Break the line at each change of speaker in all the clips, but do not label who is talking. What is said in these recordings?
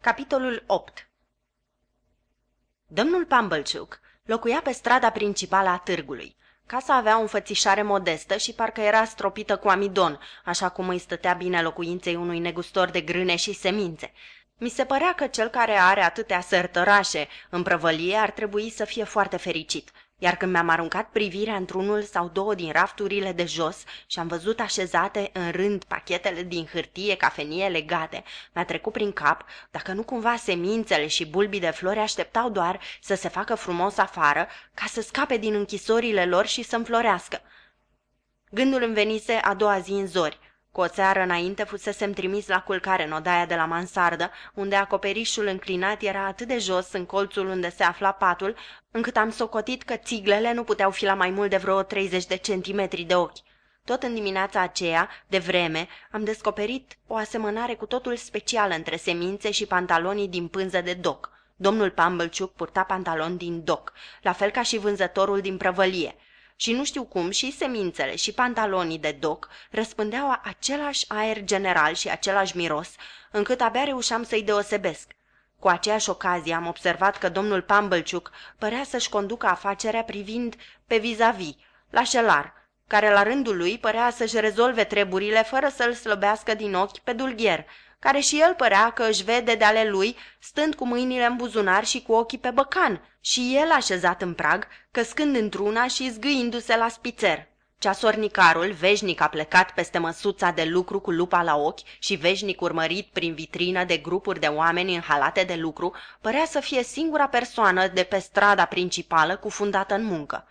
Capitolul 8 Domnul Pumblechook locuia pe strada principală a târgului. Casa avea o înfățișare modestă și parcă era stropită cu amidon, așa cum îi stătea bine locuinței unui negustor de grâne și semințe. Mi se părea că cel care are atâtea sărtărașe în prăvălie ar trebui să fie foarte fericit iar când mi-am aruncat privirea într-unul sau două din rafturile de jos și am văzut așezate în rând pachetele din hârtie cafenie legate, mi-a trecut prin cap dacă nu cumva semințele și bulbii de flori așteptau doar să se facă frumos afară ca să scape din închisorile lor și să înflorească. Gândul îmi venise a doua zi în zori. Cu o seară înainte fusesem trimis la culcare în odaia de la mansardă, unde acoperișul înclinat era atât de jos în colțul unde se afla patul, încât am socotit că țiglele nu puteau fi la mai mult de vreo 30 de centimetri de ochi. Tot în dimineața aceea, de vreme, am descoperit o asemănare cu totul specială între semințe și pantalonii din pânză de doc. Domnul Pumblechook purta pantaloni din doc, la fel ca și vânzătorul din prăvălie – și nu știu cum și semințele și pantalonii de doc răspândeau același aer general și același miros, încât abia reușeam să-i deosebesc. Cu aceeași ocazie am observat că domnul Pumblechook părea să-și conducă afacerea privind pe vis-a-vis, la șelar, care la rândul lui părea să-și rezolve treburile fără să-l slăbească din ochi pe dulgher, care și el părea că își vede de ale lui, stând cu mâinile în buzunar și cu ochii pe băcan, și el așezat în prag, căscând într-una și zgâindu-se la spițer. Ceasornicarul, veșnic a plecat peste măsuța de lucru cu lupa la ochi și veșnic urmărit prin vitrină de grupuri de oameni în halate de lucru, părea să fie singura persoană de pe strada principală cufundată în muncă.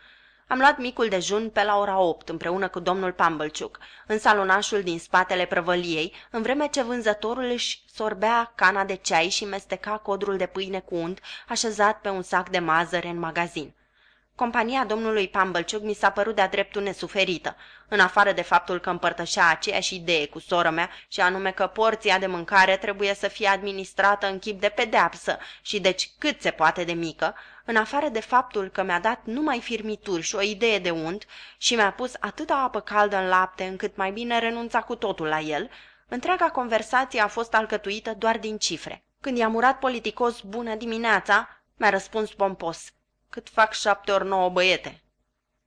Am luat micul dejun pe la ora opt împreună cu domnul Pumblechook, în salonașul din spatele prăvăliei, în vreme ce vânzătorul își sorbea cana de ceai și mesteca codrul de pâine cu unt, așezat pe un sac de mazăre în magazin. Compania domnului Pumblechook mi s-a părut de-a dreptul nesuferită, în afară de faptul că împărtășea aceeași idee cu sora mea și anume că porția de mâncare trebuie să fie administrată în chip de pedeapsă și deci cât se poate de mică, în afară de faptul că mi-a dat numai firmituri și o idee de unt și mi-a pus atâta apă caldă în lapte încât mai bine renunța cu totul la el, întreaga conversație a fost alcătuită doar din cifre. Când i-am urat politicos bună dimineața, mi-a răspuns pompos. Cât fac șapte ori nouă băiete.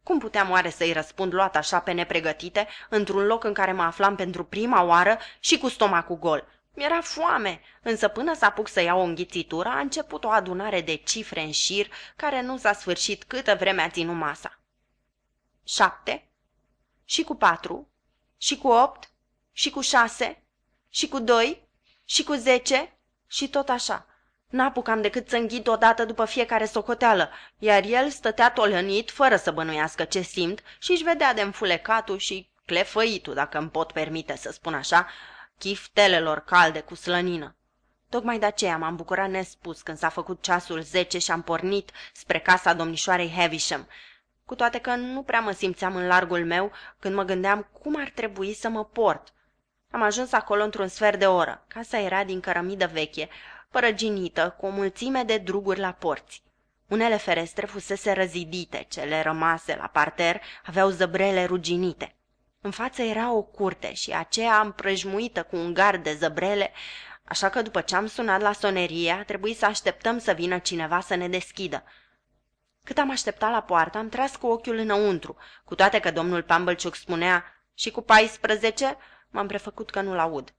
Cum puteam oare să-i răspund luat așa pe nepregătite, într-un loc în care mă aflam pentru prima oară și cu stomacul gol? Mi-era foame, însă până să apuc să iau o înghițitură, a început o adunare de cifre în șir, care nu s-a sfârșit câtă vreme a ținut masa. Șapte, și cu patru, și cu opt, și cu șase, și cu doi, și cu zece, și tot așa. N-apucam decât să înghit odată după fiecare socoteală, iar el stătea tolănit, fără să bănuiască ce simt, și își vedea de înfulecatul și clefăitul, dacă îmi pot permite să spun așa, chiftelelor calde cu slănină. Tocmai de aceea m-am bucurat nespus când s-a făcut ceasul zece și am pornit spre casa domnișoarei Havisham, cu toate că nu prea mă simțeam în largul meu când mă gândeam cum ar trebui să mă port. Am ajuns acolo într-un sfert de oră. Casa era din cărămidă veche, părăginită, cu o mulțime de druguri la porți. Unele ferestre fusese răzidite, cele rămase la parter aveau zăbrele ruginite. În față era o curte și aceea împrăjmuită cu un gard de zăbrele, așa că după ce am sunat la sonerie, a trebuit să așteptăm să vină cineva să ne deschidă. Cât am așteptat la poartă, am tras cu ochiul înăuntru, cu toate că domnul Pumblechook spunea și cu 14, m-am prefăcut că nu-l aud.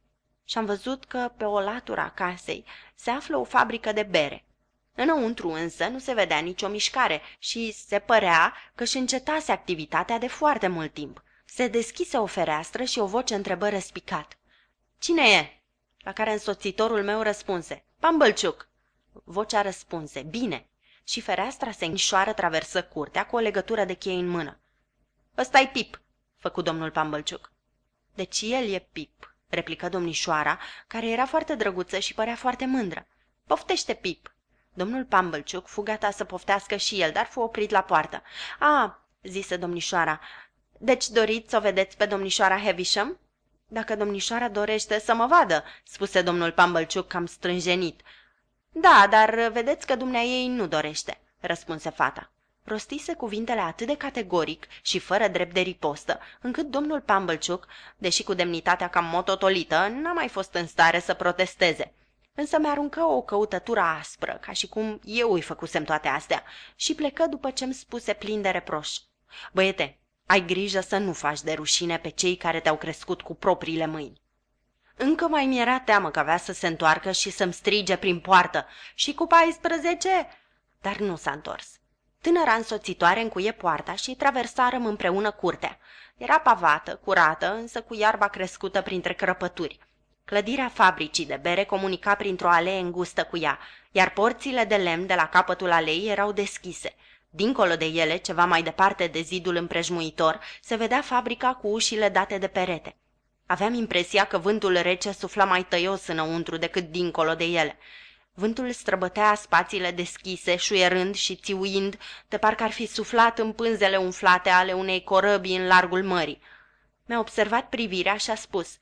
Și am văzut că pe o latură a casei se află o fabrică de bere. Înăuntru însă nu se vedea nicio mișcare și se părea că și încetase activitatea de foarte mult timp. Se deschise o fereastră și o voce întrebă răspicat. Cine e?" La care însoțitorul meu răspunse. Pambălciuc. Vocea răspunse. Bine. Și fereastra se înșoară traversă curtea cu o legătură de chei în mână. ăsta e Pip, făcu domnul Pambălciuc. Deci el e Pip, replică domnișoara, care era foarte drăguță și părea foarte mândră. Poftește, Pip. Domnul Pambălciuc fu gata să poftească și el, dar fu oprit la poartă. A, zise domnișoara, deci doriți să o vedeți pe domnișoara Havisham? Dacă domnișoara dorește să mă vadă, spuse domnul Pumblechook cam strânjenit. Da, dar vedeți că dumnea ei nu dorește, răspunse fata. Rostise cuvintele atât de categoric și fără drept de ripostă, încât domnul Pumblechook, deși cu demnitatea cam mototolită, n-a mai fost în stare să protesteze. însă mi-aruncă o căutătură aspră, ca și cum eu îi făcusem toate astea, și plecă după ce-mi spuse plin de reproș. Băiete, ai grijă să nu faci de rușine pe cei care te-au crescut cu propriile mâini. Încă mai mi-era teamă că avea să se întoarcă și să-mi strige prin poartă. Și cu 14? Dar nu s-a întors. Tânăra însoțitoare încuie poarta și traversarăm împreună curtea. Era pavată, curată, însă cu iarba crescută printre crăpături. Clădirea fabricii de bere comunica printr-o alee îngustă cu ea, iar porțile de lemn de la capătul aleii erau deschise. Dincolo de ele, ceva mai departe de zidul împrejmuitor, se vedea fabrica cu ușile date de perete. Aveam impresia că vântul rece sufla mai tăios înăuntru decât dincolo de ele. Vântul străbătea spațiile deschise, șuierând și țiuind, de parcă ar fi suflat în pânzele umflate ale unei corăbii în largul mării. Mi-a observat privirea și a spus,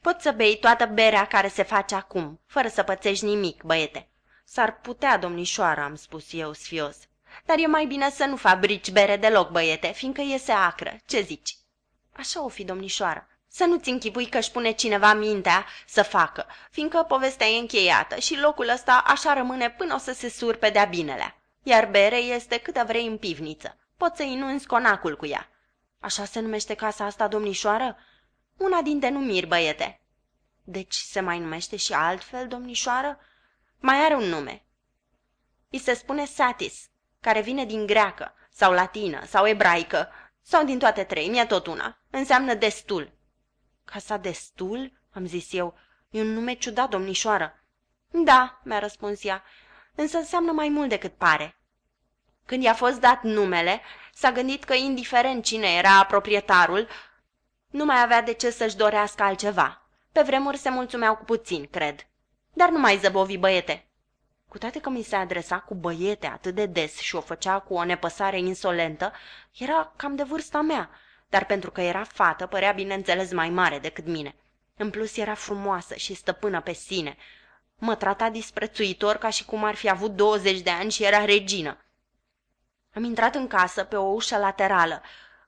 Poți să bei toată berea care se face acum, fără să pățești nimic, băiete." S-ar putea, domnișoară," am spus eu sfios. Dar e mai bine să nu fabrici bere deloc, băiete, fiindcă iese acră. Ce zici?" Așa o fi, domnișoară. Să nu-ți închipui că își pune cineva mintea să facă, fiindcă povestea e încheiată și locul ăsta așa rămâne până o să se surpe de-a binelea. Iar bere este câtă vrei în pivniță. Poți să inunzi conacul cu ea. Așa se numește casa asta, domnișoară? Una din denumiri, băiete. Deci se mai numește și altfel, domnișoară? Mai are un nume. I se spune satis, care vine din greacă, sau latină, sau ebraică, sau din toate trei, mi-e tot una. Înseamnă destul. Casa destul? am zis eu. E un nume ciudat, domnișoară. Da, mi-a răspuns ea, însă înseamnă mai mult decât pare. Când i-a fost dat numele, s-a gândit că, indiferent cine era proprietarul, nu mai avea de ce să-și dorească altceva. Pe vremuri se mulțumeau cu puțin, cred. Dar nu mai zăbovi băiete. Cu toate că mi se adresa cu băiete atât de des și o făcea cu o nepăsare insolentă, era cam de vârsta mea, dar pentru că era fată, părea bineînțeles mai mare decât mine. În plus era frumoasă și stăpână pe sine. Mă trata disprețuitor ca și cum ar fi avut 20 de ani și era regină. Am intrat în casă pe o ușă laterală.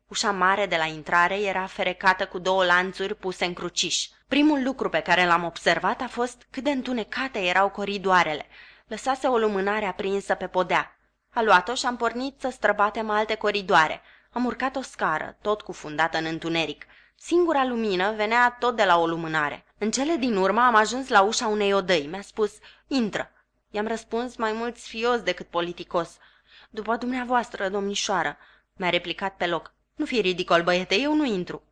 Ușa mare de la intrare era ferecată cu două lanțuri puse în cruciș. Primul lucru pe care l-am observat a fost cât de întunecate erau coridoarele. Lăsase o lumânare aprinsă pe podea. A luat-o și am pornit să străbatem alte coridoare. Am urcat o scară, tot cufundată în întuneric. Singura lumină venea tot de la o lumânare. În cele din urmă am ajuns la ușa unei odăi. Mi-a spus, intră. I-am răspuns mai mult sfios decât politicos. După dumneavoastră, domnișoară, mi-a replicat pe loc. Nu fi ridicol, băiete, eu nu intru.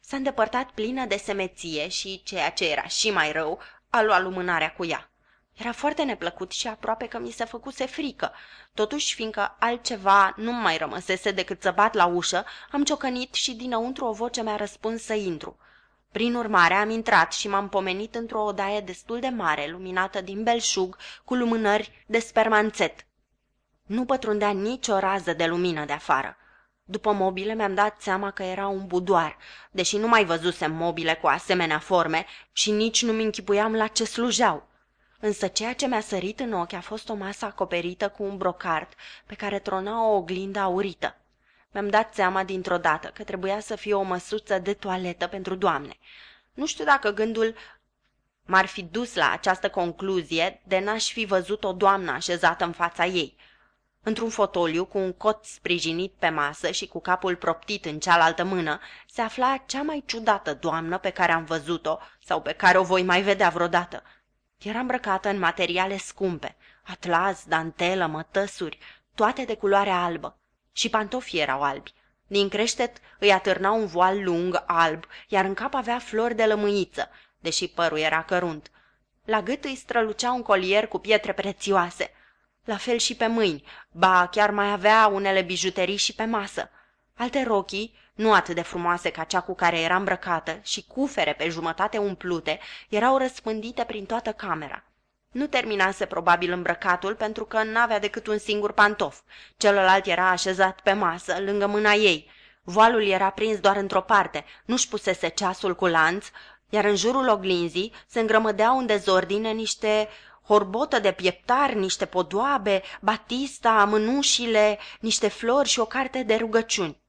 S-a îndepărtat plină de semeție și, ceea ce era și mai rău, a luat lumânarea cu ea. Era foarte neplăcut și aproape că mi se făcuse frică. Totuși, fiindcă altceva nu mai rămăsese decât să bat la ușă, am ciocănit și dinăuntru o voce mi-a răspuns să intru. Prin urmare am intrat și m-am pomenit într-o odaie destul de mare, luminată din belșug, cu lumânări de spermanțet. Nu pătrundea nicio rază de lumină de afară. După mobile mi-am dat seama că era un budoar, deși nu mai văzusem mobile cu asemenea forme și nici nu-mi închipuiam la ce slujeau. Însă ceea ce mi-a sărit în ochi a fost o masă acoperită cu un brocart pe care trona o oglindă aurită. Mi-am dat seama dintr-o dată că trebuia să fie o măsuță de toaletă pentru doamne. Nu știu dacă gândul m-ar fi dus la această concluzie de n-aș fi văzut o doamnă așezată în fața ei. Într-un fotoliu cu un cot sprijinit pe masă și cu capul proptit în cealaltă mână, se afla cea mai ciudată doamnă pe care am văzut-o sau pe care o voi mai vedea vreodată. Era îmbrăcată în materiale scumpe, atlas, dantelă, mătăsuri, toate de culoare albă. Și pantofii erau albi. Din creștet îi atârna un voal lung alb, iar în cap avea flori de lămâiță, deși părul era cărunt. La gât îi strălucea un colier cu pietre prețioase. La fel și pe mâini, ba chiar mai avea unele bijuterii și pe masă. Alte rochii, nu atât de frumoase ca cea cu care era îmbrăcată și cufere pe jumătate umplute, erau răspândite prin toată camera. Nu terminase probabil îmbrăcatul pentru că n-avea decât un singur pantof. Celălalt era așezat pe masă, lângă mâna ei. Voalul era prins doar într-o parte, nu-și pusese ceasul cu lanț, iar în jurul oglinzii se îngrămădeau în dezordine niște horbotă de pieptar, niște podoabe, batista, mânușile, niște flori și o carte de rugăciuni.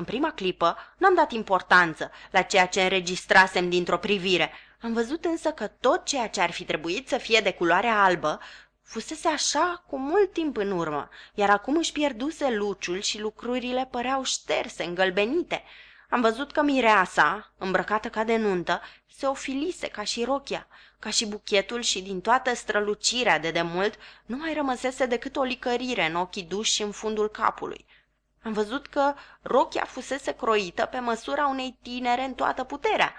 În prima clipă n-am dat importanță la ceea ce înregistrasem dintr-o privire, Am văzut însă că tot ceea ce ar fi trebuit să fie de culoare albă fusese așa cu mult timp în urmă, iar acum își pierduse luciul și lucrurile păreau șterse, îngălbenite. Am văzut că mireasa, îmbrăcată ca de nuntă, se ofilise ca și rochia, ca și buchetul și din toată strălucirea de demult nu mai rămăsese decât o licărire în ochii duși și în fundul capului. Am văzut că rochia fusese croită pe măsura unei tinere în toată puterea.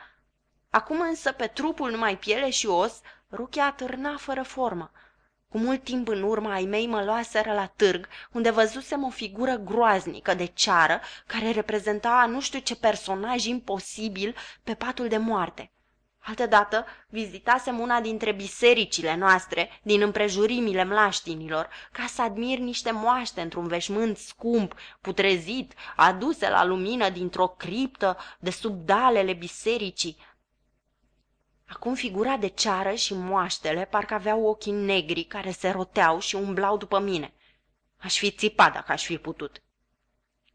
Acum însă pe trupul numai piele și os, rochia atârna fără formă. Cu mult timp în urmă ai mei mă luaseră la târg, unde văzusem o figură groaznică de ceară, care reprezenta nu știu ce personaj imposibil pe patul de moarte. Altădată vizitasem una dintre bisericile noastre, din împrejurimile mlaștinilor, ca să admir niște moaște într-un veșmânt scump, putrezit, aduse la lumină dintr-o criptă de sub dalele bisericii. Acum figura de ceară și moaștele parcă aveau ochii negri care se roteau și umblau după mine. Aș fi țipat dacă aș fi putut.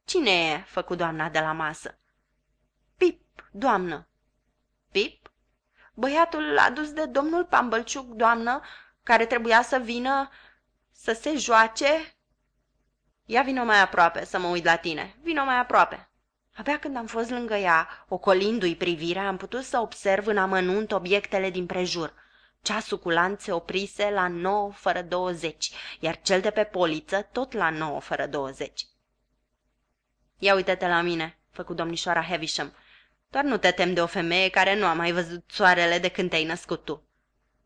Cine e?" făcu doamna de la masă. Pip, doamnă. Pip? Băiatul adus de domnul Pambălciuc, doamnă, care trebuia să vină să se joace? Ia vină mai aproape să mă uit la tine. Vino mai aproape. Abia când am fost lângă ea, ocolindu-i privirea, am putut să observ în amănunt obiectele din prejur. Ceasul cu lanț se oprise la 9 fără 20, iar cel de pe poliță tot la 9 fără 20. Ia uite-te la mine, făcu domnișoara Havisham. Doar nu te tem de o femeie care nu a mai văzut soarele de când te-ai născut tu.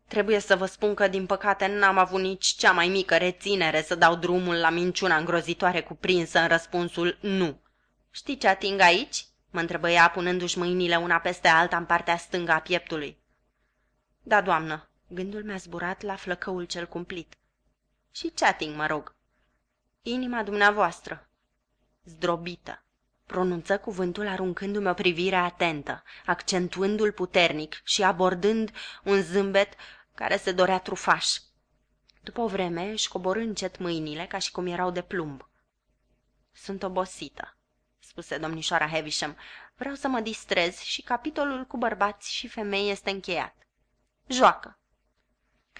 Trebuie să vă spun că, din păcate, n-am avut nici cea mai mică reținere să dau drumul la minciuna îngrozitoare cuprinsă în răspunsul nu. Știi ce ating aici?" mă întrebă ea, punându-și mâinile una peste alta în partea stângă a pieptului. Da, doamnă, gândul mi-a zburat la flăcăul cel cumplit. Și ce ating, mă rog? Inima dumneavoastră. Zdrobită. Pronunță cuvântul aruncându-mi o privire atentă, accentuându-l puternic și abordând un zâmbet care se dorea trufaș. După o vreme își coborâ încet mâinile ca și cum erau de plumb. Sunt obosită spuse domnișoara Havisham. Vreau să mă distrez și capitolul cu bărbați și femei este încheiat. Joacă.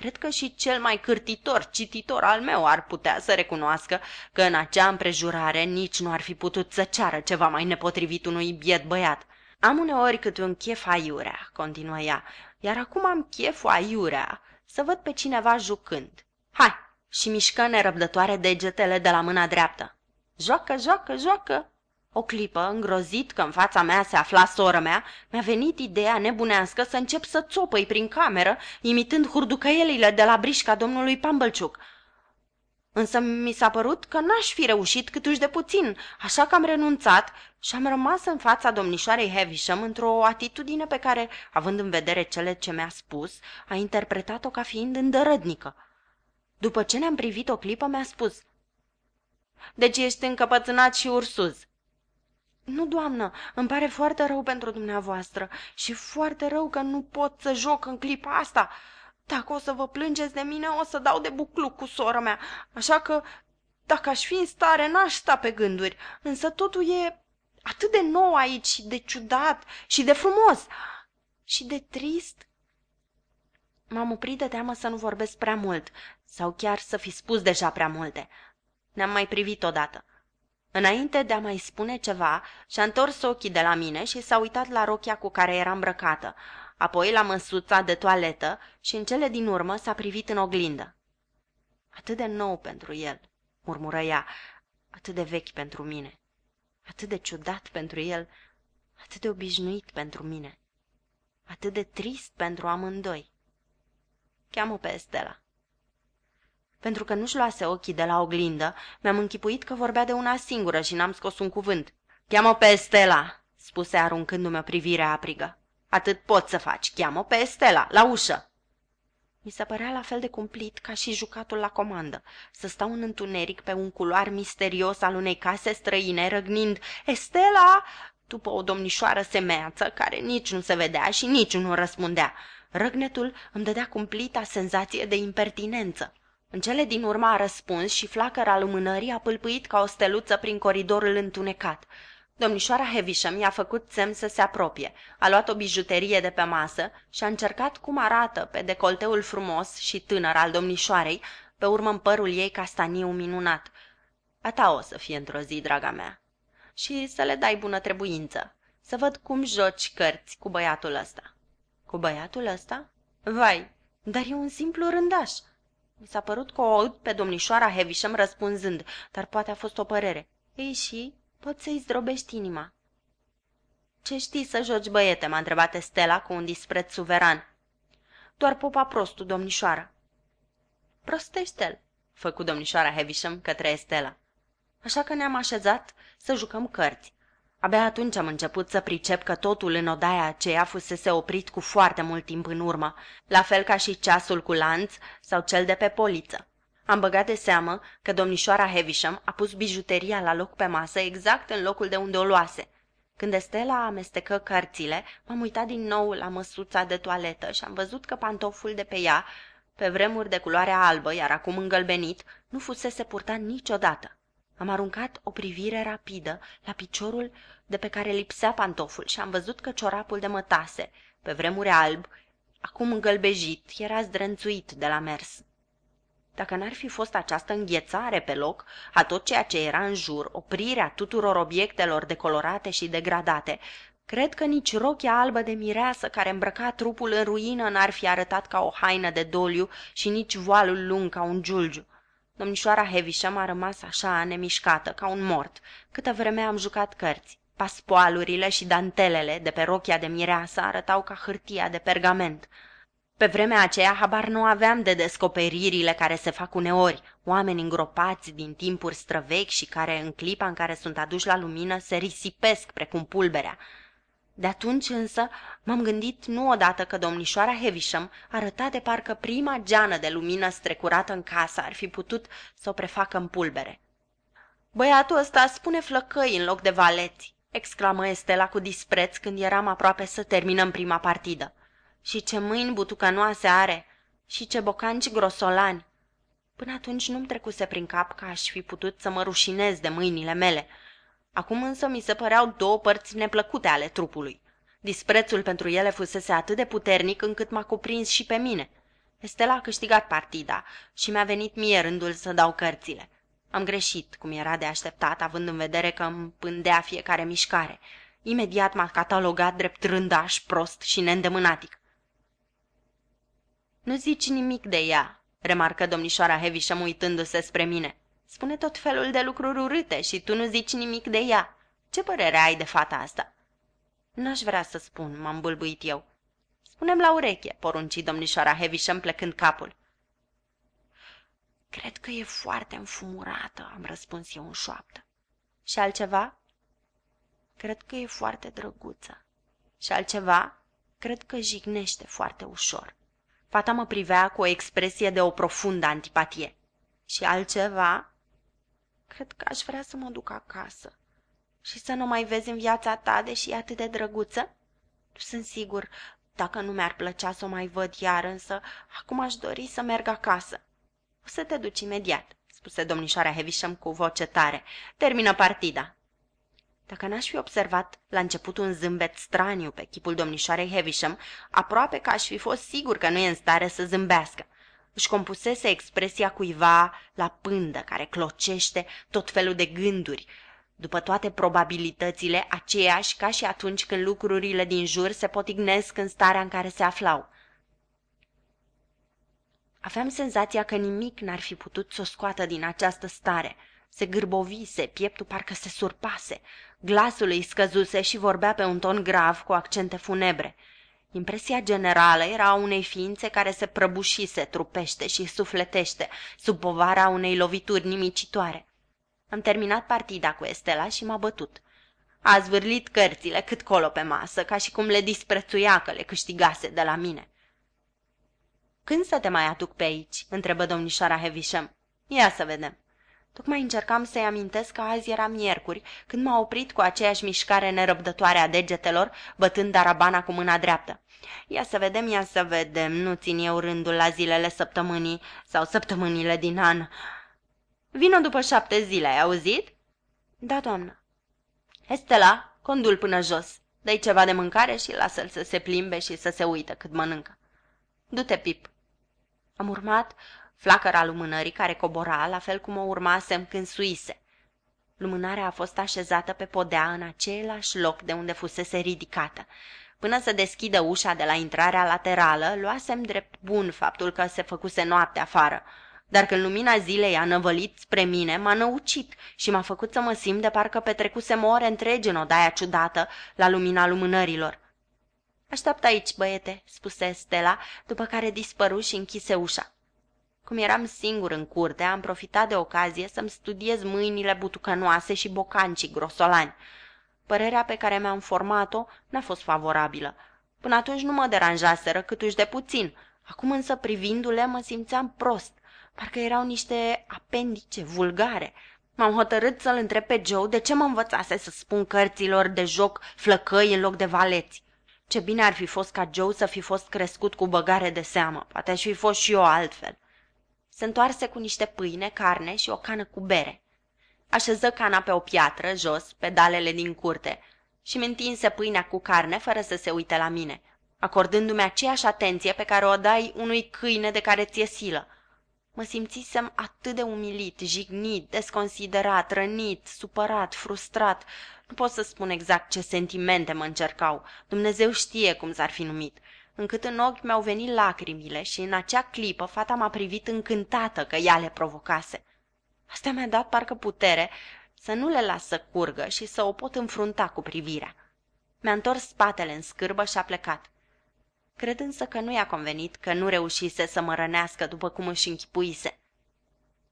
Cred că și cel mai cârtitor cititor al meu ar putea să recunoască că în acea împrejurare nici nu ar fi putut să ceară ceva mai nepotrivit unui biet băiat. Am uneori cât un chef aiurea, continuă ea, iar acum am cheful aiurea să văd pe cineva jucând. Hai! Și mișcă nerăbdătoare degetele de la mâna dreaptă. Joacă, joacă, joacă! O clipă, îngrozit că în fața mea se afla sora mea, mi-a venit ideea nebunească să încep să țopăi prin cameră, imitând hurducăielile de la brișca domnului Pambălciuc. Însă mi s-a părut că n-aș fi reușit câtuși de puțin, așa că am renunțat și am rămas în fața domnișoarei Havisham într-o atitudine pe care, având în vedere cele ce mi-a spus, a interpretat-o ca fiind îndărădnică. După ce ne-am privit o clipă, mi-a spus – Deci ești încăpățânat și ursuz. Nu, doamnă, îmi pare foarte rău pentru dumneavoastră și foarte rău că nu pot să joc în clipa asta. Dacă o să vă plângeți de mine, o să dau de bucluc cu sora mea, așa că dacă aș fi în stare, n-aș sta pe gânduri, însă totul e atât de nou aici, de ciudat și de frumos și de trist. M-am oprit de teamă să nu vorbesc prea mult sau chiar să fi spus deja prea multe. Ne-am mai privit odată. Înainte de a mai spune ceva, și-a întors ochii de la mine și s-a uitat la rochia cu care era îmbrăcată, apoi la măsuța de toaletă și în cele din urmă s-a privit în oglindă. Atât de nou pentru el, murmură ea, atât de vechi pentru mine, atât de ciudat pentru el, atât de obișnuit pentru mine, atât de trist pentru amândoi. Cheamă pe Estela. Pentru că nu-și luase ochii de la oglindă, mi-am închipuit că vorbea de una singură și n-am scos un cuvânt. Cheamă pe Estela, spuse aruncându-mi o privire aprigă. Atât pot să faci, cheamă pe Estela, la ușă. Mi se părea la fel de cumplit ca și jucatul la comandă, să stau în întuneric pe un culoar misterios al unei case străine, răgnind Estela! după o domnișoară semeață care nici nu se vedea și nici nu răspundea. Răgnetul îmi dădea cumplita senzație de impertinență. În cele din urmă a răspuns și flacăra lumânării a pâlpâit ca o steluță prin coridorul întunecat. Domnișoara Heavisham i-a făcut semn să se apropie, a luat o bijuterie de pe masă și a încercat cum arată pe decolteul frumos și tânăr al domnișoarei, pe urmă în părul ei castaniu minunat. A ta o să fie într-o zi, draga mea. Și să le dai bună trebuință. Să văd cum joci cărți cu băiatul ăsta. Cu băiatul ăsta? Vai, dar e un simplu rândaș. Mi s-a părut că o aud pe domnișoara Heavisham răspunzând, dar poate a fost o părere. Ei și, poți să-i zdrobești inima. Ce știi să joci, băiete?" m-a întrebat Estela cu un dispreț suveran. Doar popa prostul, domnișoară. Prostește-l, făcu domnișoara Heavisham către Estela. Așa că ne-am așezat să jucăm cărți. Abia atunci am început să pricep că totul în odaia aceea fusese oprit cu foarte mult timp în urmă, la fel ca și ceasul cu lanț sau cel de pe poliță. Am băgat de seamă că domnișoara Heavisham a pus bijuteria la loc pe masă exact în locul de unde o luase. Când Estela amestecă cărțile, m-am uitat din nou la măsuța de toaletă și am văzut că pantoful de pe ea, pe vremuri de culoare albă, iar acum îngălbenit, nu fusese purtat niciodată. Am aruncat o privire rapidă la piciorul de pe care lipsea pantoful și am văzut că ciorapul de mătase, pe vremuri alb, acum îngălbejit, era zdrânțuit de la mers. Dacă n-ar fi fost această înghețare pe loc a tot ceea ce era în jur, oprirea tuturor obiectelor decolorate și degradate, cred că nici rochia albă de mireasă care îmbrăca trupul în ruină n-ar fi arătat ca o haină de doliu și nici voalul lung ca un giulgiu. Domnișoara Heavisham a rămas așa nemișcată, ca un mort, câtă vreme am jucat cărți. Paspoalurile și dantelele de pe rochia de mireasă arătau ca hârtia de pergament. Pe vremea aceea habar nu aveam de descoperirile care se fac uneori, oameni îngropați din timpuri străvechi și care, în clipa în care sunt aduși la lumină, se risipesc precum pulberea. De atunci însă m-am gândit nu odată că domnișoara Heavisham arăta de parcă prima geană de lumină strecurată în casă ar fi putut să o prefacă în pulbere. Băiatul ăsta spune flăcăi în loc de valeți, exclamă Estela cu dispreț când eram aproape să terminăm prima partidă. Și ce mâini butucănoase are! Și ce bocanci grosolani! Până atunci nu-mi trecuse prin cap că aș fi putut să mă rușinez de mâinile mele. Acum însă mi se păreau două părți neplăcute ale trupului. Disprețul pentru ele fusese atât de puternic încât m-a cuprins și pe mine. Estela a câștigat partida și mi-a venit mie rândul să dau cărțile. Am greșit, cum era de așteptat, având în vedere că îmi pândea fiecare mișcare. Imediat m-a catalogat drept rândaș, prost și neîndemânatic. Nu zici nimic de ea, remarcă domnișoara Heavisham uitându-se spre mine. Spune tot felul de lucruri urâte și tu nu zici nimic de ea. Ce părere ai de fata asta?" N-aș vrea să spun," m-am bâlbuit eu. Spunem la ureche," porunci domnișoara Heavisham plecând capul. Cred că e foarte înfumurată, am răspuns eu în șoaptă. Și altceva? Cred că e foarte drăguță. Și altceva? Cred că jignește foarte ușor. Fata mă privea cu o expresie de o profundă antipatie. Și altceva? Cred că aș vrea să mă duc acasă. Și să nu mai vezi în viața ta, deși e atât de drăguță? Nu sunt sigur dacă nu mi-ar plăcea să o mai văd iar, însă acum aș dori să merg acasă. O să te duci imediat, spuse domnișoara Heavisham cu voce tare. Termină partida. Dacă n-aș fi observat la început un zâmbet straniu pe chipul domnișoarei Heavisham, aproape că aș fi fost sigur că nu e în stare să zâmbească. Își compusese expresia cuiva la pândă care clocește tot felul de gânduri, după toate probabilitățile aceeași ca și atunci când lucrurile din jur se potignesc în starea în care se aflau. Aveam senzația că nimic n-ar fi putut să o scoată din această stare. Se gârbovise, pieptul parcă se surpase, glasul îi scăzuse și vorbea pe un ton grav cu accente funebre. Impresia generală era a unei ființe care se prăbușise trupește și sufletește sub povara unei lovituri nimicitoare. Am terminat partida cu Estela și m-a bătut. A zvârlit cărțile cât colo pe masă, ca și cum le disprețuia că le câștigase de la mine. Când să te mai aduc pe aici?" întrebă domnișoara Heavisham. Ia să vedem." Tocmai încercam să-i amintesc că azi era miercuri, când m-a oprit cu aceeași mișcare nerăbdătoare a degetelor, bătând darabana cu mâna dreaptă. Ia să vedem, ia să vedem, nu țin eu rândul la zilele săptămânii sau săptămânile din an. Vino după șapte zile, ai auzit? Da, doamnă. Estela, condul până jos. Dă-i ceva de mâncare și lasă-l să se plimbe și să se uită cât mănâncă. Du-te, Pip. Am urmat flacăra lumânării care cobora, la fel cum o urmasem când suise. Lumânarea a fost așezată pe podea în același loc de unde fusese ridicată. Până să deschidă ușa de la intrarea laterală, luasem drept bun faptul că se făcuse noapte afară. Dar când lumina zilei a năvălit spre mine, m-a năucit și m-a făcut să mă simt de parcă petrecusem ore întregi în odaia ciudată, la lumina lumânărilor. Așteaptă aici, băiete," spuse Stella, după care dispăru și închise ușa. Cum eram singur în curte, am profitat de ocazie să-mi studiez mâinile butucănoase și bocancii grosolani. Părerea pe care mi-am format-o n-a fost favorabilă. Până atunci nu mă deranjaseră câtuși de puțin. Acum însă, privindu-le, mă simțeam prost. Parcă erau niște apendice vulgare. M-am hotărât să-l întreb pe Joe de ce mă învățase să spun cărților de joc flăcăi în loc de valeți. Ce bine ar fi fost ca Joe să fi fost crescut cu băgare de seamă. Poate aș fi fost și eu altfel. Se întoarse cu niște pâine, carne și o cană cu bere. Așeză cana pe o piatră, jos, pe dalele din curte, și mi întinse pâinea cu carne fără să se uite la mine, acordându-mi aceeași atenție pe care o dai unui câine de care ți-e silă. Mă simțisem atât de umilit, jignit, desconsiderat, rănit, supărat, frustrat. Nu pot să spun exact ce sentimente mă încercau. Dumnezeu știe cum s-ar fi numit încât în ochi mi-au venit lacrimile și în acea clipă fata m-a privit încântată că ea le provocase. Asta mi-a dat parcă putere să nu le las să curgă și să o pot înfrunta cu privirea. Mi-a întors spatele în scârbă și a plecat. Cred însă că nu i-a convenit că nu reușise să mă rănească după cum își închipuise.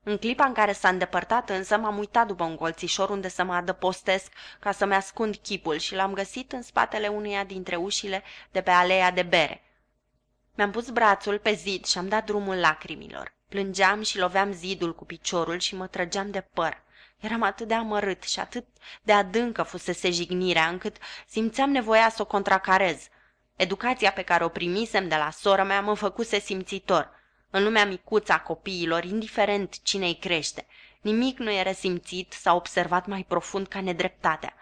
În clipa în care s-a îndepărtat însă m-am uitat după un colțișor unde să mă adăpostesc ca să-mi ascund chipul și l-am găsit în spatele uneia dintre ușile de pe aleea de bere. Mi-am pus brațul pe zid și am dat drumul lacrimilor. Plângeam și loveam zidul cu piciorul și mă trăgeam de păr. Eram atât de amărât și atât de adâncă fusese jignirea, încât simțeam nevoia să o contracarez. Educația pe care o primisem de la sora mea mă făcuse simțitor – în lumea micuță a copiilor, indiferent cine îi crește, nimic nu e resimțit sau observat mai profund ca nedreptatea.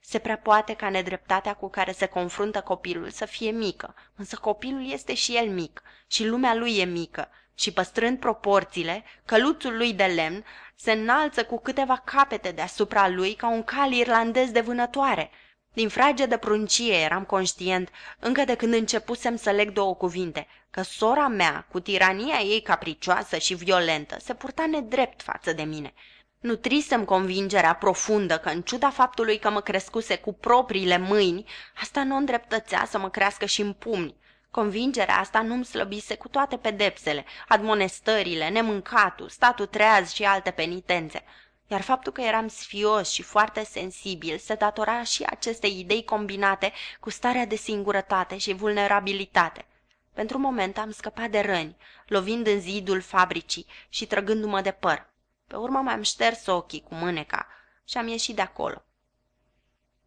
Se prea poate ca nedreptatea cu care se confruntă copilul să fie mică, însă copilul este și el mic și lumea lui e mică și păstrând proporțiile, căluțul lui de lemn se înalță cu câteva capete deasupra lui ca un cal irlandez de vânătoare – din frage de pruncie eram conștient, încă de când începusem să leg două cuvinte, că sora mea, cu tirania ei capricioasă și violentă, se purta nedrept față de mine. Nutrisem convingerea profundă că, în ciuda faptului că mă crescuse cu propriile mâini, asta nu îndreptățea să mă crească și în pumni. Convingerea asta nu-mi slăbise cu toate pedepsele, admonestările, nemâncatul, statul treaz și alte penitențe iar faptul că eram sfios și foarte sensibil se datora și acestei idei combinate cu starea de singurătate și vulnerabilitate. Pentru un moment am scăpat de răni, lovind în zidul fabricii și trăgându-mă de păr. Pe urmă m-am șters ochii cu mâneca și am ieșit de acolo.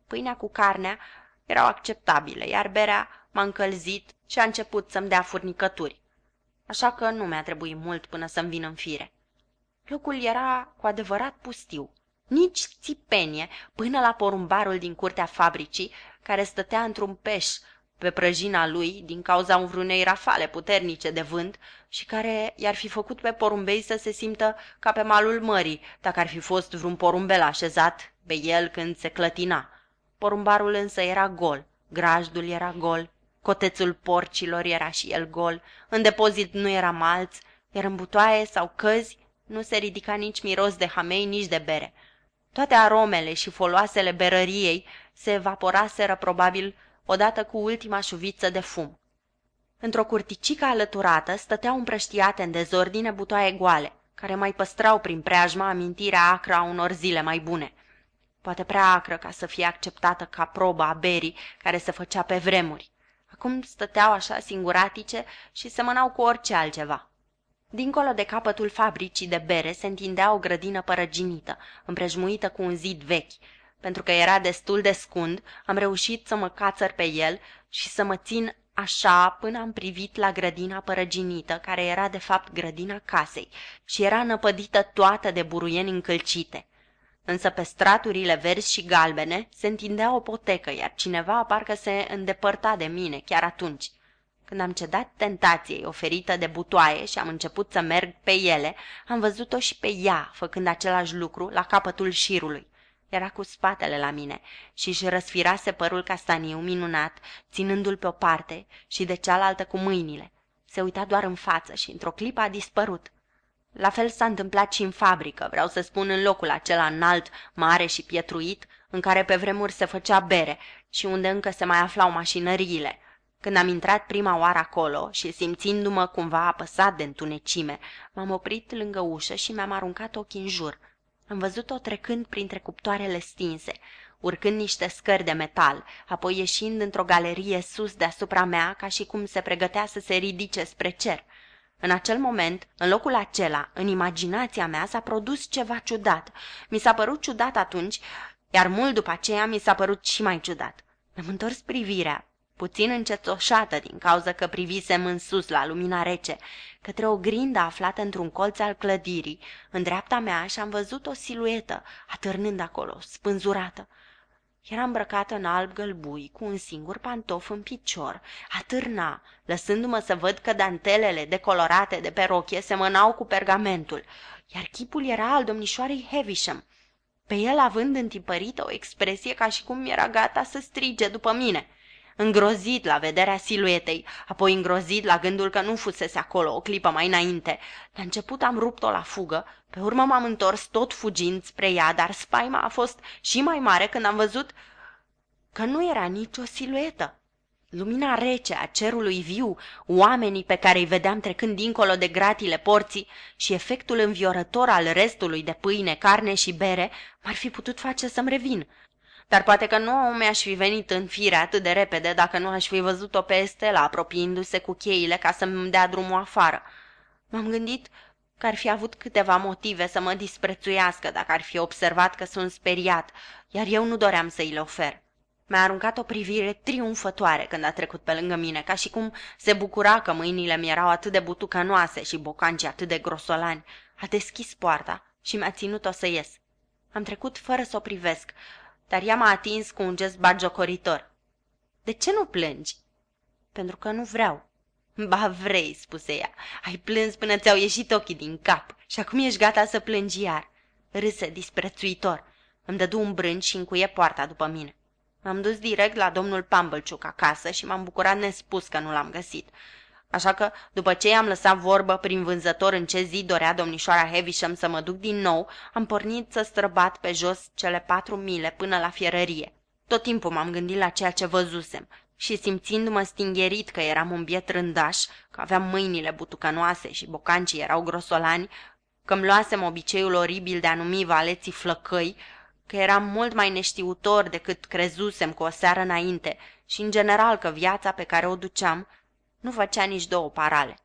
Pâinea cu carnea erau acceptabile, iar berea m-a încălzit și a început să-mi dea furnicături. Așa că nu mi-a trebuit mult până să-mi vin în fire. Locul era cu adevărat pustiu. Nici țipenie până la porumbarul din curtea fabricii, care stătea într-un peș pe prăjina lui din cauza vreunei rafale puternice de vânt și care i-ar fi făcut pe porumbei să se simtă ca pe malul mării, dacă ar fi fost vreun porumbel așezat pe el când se clătina. Porumbarul însă era gol, grajdul era gol, cotețul porcilor era și el gol, în depozit nu era malț, iar în butoaie sau căzi nu se ridica nici miros de hamei, nici de bere. Toate aromele și foloasele berăriei se evaporaseră probabil odată cu ultima șuviță de fum. Într-o curticică alăturată stăteau împrăștiate în dezordine butoaie goale, care mai păstrau prin preajma amintirea acră a unor zile mai bune. Poate prea acră ca să fie acceptată ca probă a berii care se făcea pe vremuri. Acum stăteau așa singuratice și semănau cu orice altceva. Dincolo de capătul fabricii de bere se întindea o grădină părăginită, împrejmuită cu un zid vechi. Pentru că era destul de scund, am reușit să mă cațăr pe el și să mă țin așa până am privit la grădina părăginită, care era de fapt grădina casei și era năpădită toată de buruieni încălcite. însă pe straturile verzi și galbene se întindea o potecă, iar cineva parcă se îndepărta de mine chiar atunci. Când am cedat tentației oferită de butoaie și am început să merg pe ele, am văzut-o și pe ea, făcând același lucru la capătul șirului. Era cu spatele la mine și își răsfirase părul castaniu minunat, ținându-l pe o parte și de cealaltă cu mâinile. Se uita doar în față și într-o clipă a dispărut. La fel s-a întâmplat și în fabrică, vreau să spun în locul acela înalt, mare și pietruit, în care pe vremuri se făcea bere și unde încă se mai aflau mașinăriile. Când am intrat prima oară acolo și simțindu-mă cumva apăsat de întunecime, m-am oprit lângă ușă și mi-am aruncat ochii în jur. Am văzut-o trecând printre cuptoarele stinse, urcând niște scări de metal, apoi ieșind într-o galerie sus deasupra mea, ca și cum se pregătea să se ridice spre cer. În acel moment, în locul acela, în imaginația mea s-a produs ceva ciudat. Mi s-a părut ciudat atunci, iar mult după aceea mi s-a părut și mai ciudat. Mi-am întors privirea, puțin încetoșată din cauza că privisem în sus la lumina rece, către o grindă aflată într-un colț al clădirii, în dreapta mea și am văzut o siluetă atârnând acolo, spânzurată. Era îmbrăcată în alb gălbui, cu un singur pantof în picior. Atârna, lăsându-mă să văd că dantelele decolorate de pe rochie semănau cu pergamentul, iar chipul era al domnișoarei Heavisham, pe el având întipărită o expresie ca și cum era gata să strige după mine – îngrozit la vederea siluetei, apoi îngrozit la gândul că nu fusese acolo o clipă mai înainte. La început am rupt-o la fugă, pe urmă m-am întors tot fugind spre ea, dar spaima a fost și mai mare când am văzut că nu era nicio siluetă. Lumina rece a cerului viu, oamenii pe care îi vedeam trecând dincolo de gratile porții și efectul înviorător al restului de pâine, carne și bere m-ar fi putut face să-mi revin. Dar poate că nu mi-aș fi venit în fire atât de repede dacă nu aș fi văzut-o pe Estela apropiindu-se cu cheile ca să-mi dea drumul afară. M-am gândit că ar fi avut câteva motive să mă disprețuiască dacă ar fi observat că sunt speriat, iar eu nu doream să i le ofer. Mi-a aruncat o privire triumfătoare când a trecut pe lângă mine, ca și cum se bucura că mâinile mi erau atât de butucănoase și bocancii atât de grosolani. A deschis poarta și mi-a ținut-o să ies. Am trecut fără să o privesc, dar ea m-a atins cu un gest bagiocoritor. De ce nu plângi?" Pentru că nu vreau." Ba vrei," spuse ea. Ai plâns până ți-au ieșit ochii din cap și acum ești gata să plângi iar." Râse disprețuitor. Îmi dădu un brânci și încuie poarta după mine. M-am dus direct la domnul Pambălciuc acasă și m-am bucurat nespus că nu l-am găsit. Așa că, după ce i-am lăsat vorbă prin vânzător în ce zi dorea domnișoara Heavisham să mă duc din nou, am pornit să străbat pe jos cele patru mile până la fierărie. Tot timpul m-am gândit la ceea ce văzusem și simțindu-mă stingherit că eram un biet rândaș, că aveam mâinile butucănoase și bocancii erau grosolani, că-mi luasem obiceiul oribil de a numi valeții flăcăi, că eram mult mai neștiutor decât crezusem cu o seară înainte și, în general, că viața pe care o duceam nu făcea nici două parale.